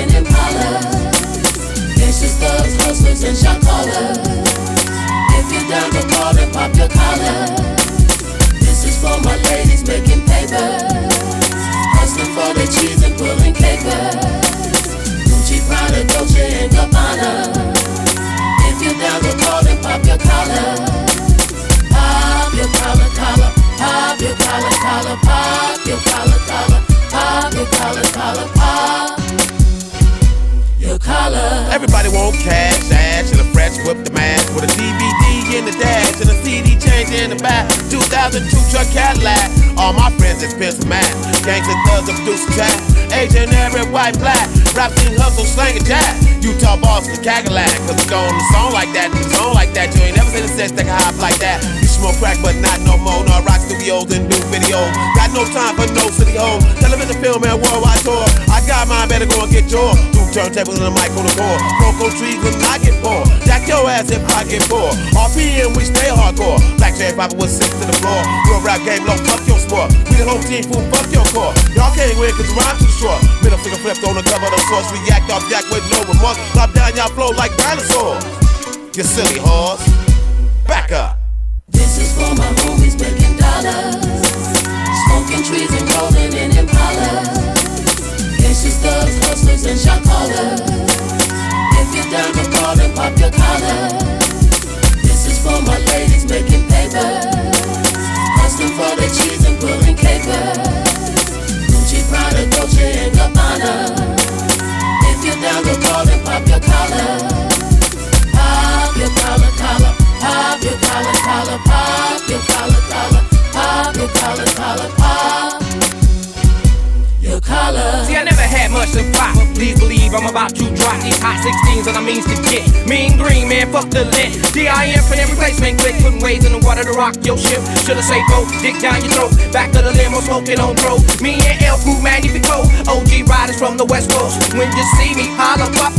in Impala. Everybody want cash, ash, and a fresh whip the mask with a DVD in the dash and a CD change in the back. 2002 truck Cadillac. All my friends is pencil mad. Gangsta thugs of produce chat. Asian, Arab, white, black. Rap scene hustle, slang and jack. Utah boss the Cadillac. Cause it's going to song like that, and song like that. You ain't never seen a sex that can hop like that. You smoke crack, but not no more. No rock studios and do videos. Got no time for no city hole. Television, film, and worldwide tour. I got mine, better go and get yours. Turntables and a mic on the core. Cocoa trees I get poor. Jack your ass if I get poor. RPM, we stay hardcore. Black Cherry Papa with six to the floor. Real rap game low, fuck your sport. We the whole team, fool, fuck your core. Y'all can't win cause rhyme too short. Middle finger flipped on the cover of the source. React off jack with no remorse. Drop down y'all flow like dinosaurs. You silly horse. Hustlers, and shot callers. If you're down to ball, then pop your collar. This is for my ladies making paper. Pop. Please believe I'm about to drop these hot 16s and I means to get. Mean green, man, fuck the lit. DIM for every replacement click. Putting waves in the water to rock your ship. Should've say boat, dick down your throat. Back of the limo, smoking on bro. Me and El Crew Magnifico. OG riders from the West Coast. When you see me, holla, pop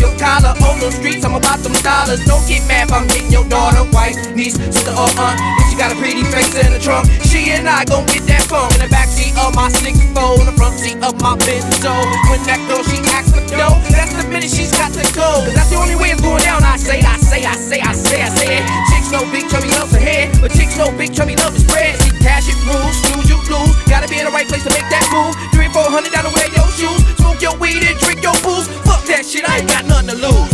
dollars. Don't get mad if I'm hitting your daughter, wife, niece, sister, or aunt. If she got a pretty face in the trunk, she and I gon' get that phone. In the backseat of my six in the front seat of my Benzo. When that girl, she asks for dough, that's the minute she's got to go. Cause that's the only way it's going down. I say, I say, I say, I say, I say it. Chicks know big chubby loves her head, but chicks know big chubby love is bread. See, cash it rules, snooze you lose. Gotta be in the right place to make that move. Three, four hundred to wear your shoes. Smoke your weed and drink your booze. Fuck that shit, I ain't got nothing to lose.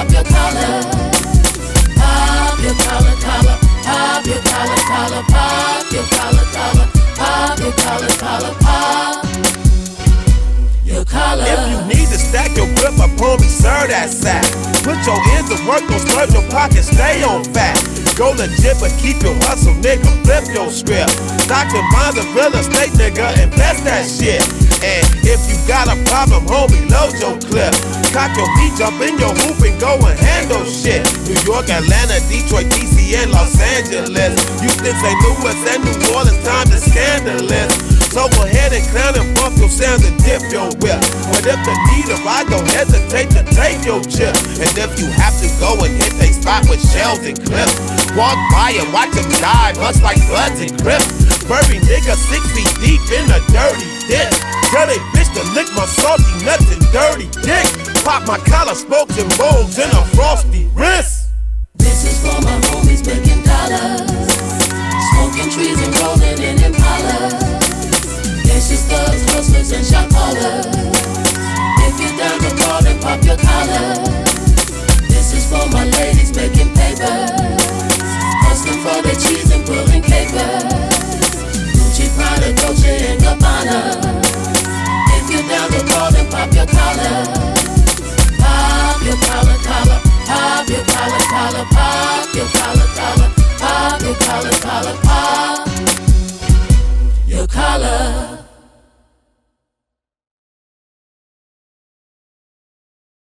Pop your collar. Pop your collar, collar. Pop your collar, collar. Pop your collar, collar. Pop your collar, collar. Pop. If you need to stack your grip upon me, sir, that sack. Put your ends to work, don't splurge your pocket, stay on fat. Go legit, but keep your hustle, nigga. Flip your script. Stock and bonds of real estate, nigga. Invest that shit. And if you got a problem, homie, load your clip. Cock your beat, jump in your hoop and go and handle shit. New York, Atlanta, Detroit, DC, and Los Angeles. Houston, St. Louis, and New Orleans, time to scandalous. So go ahead and clown and bump your sounds and dip your whip. But if the need arrive, don't hesitate to take your chip. And if you have to go and hit a spot with shells and clips, walk by and watch them die, much like Bloods and Crips. Furry nigga six feet deep in a dirty ditch. Tell they bitch to lick my salty and dirty dick. Pop my collar, spokes and bowls in a frosty wrist. This is for my homies making dollars. Smoking trees and rolling in Impala. Gangsters, thugs, hustlers, and shot callers. If you're down to ball, then pop your collar. Pop your collar. Pop your collar, collar. Pop your collar, collar. Pop your collar, collar. Pop your collar, collar. Pop your collar.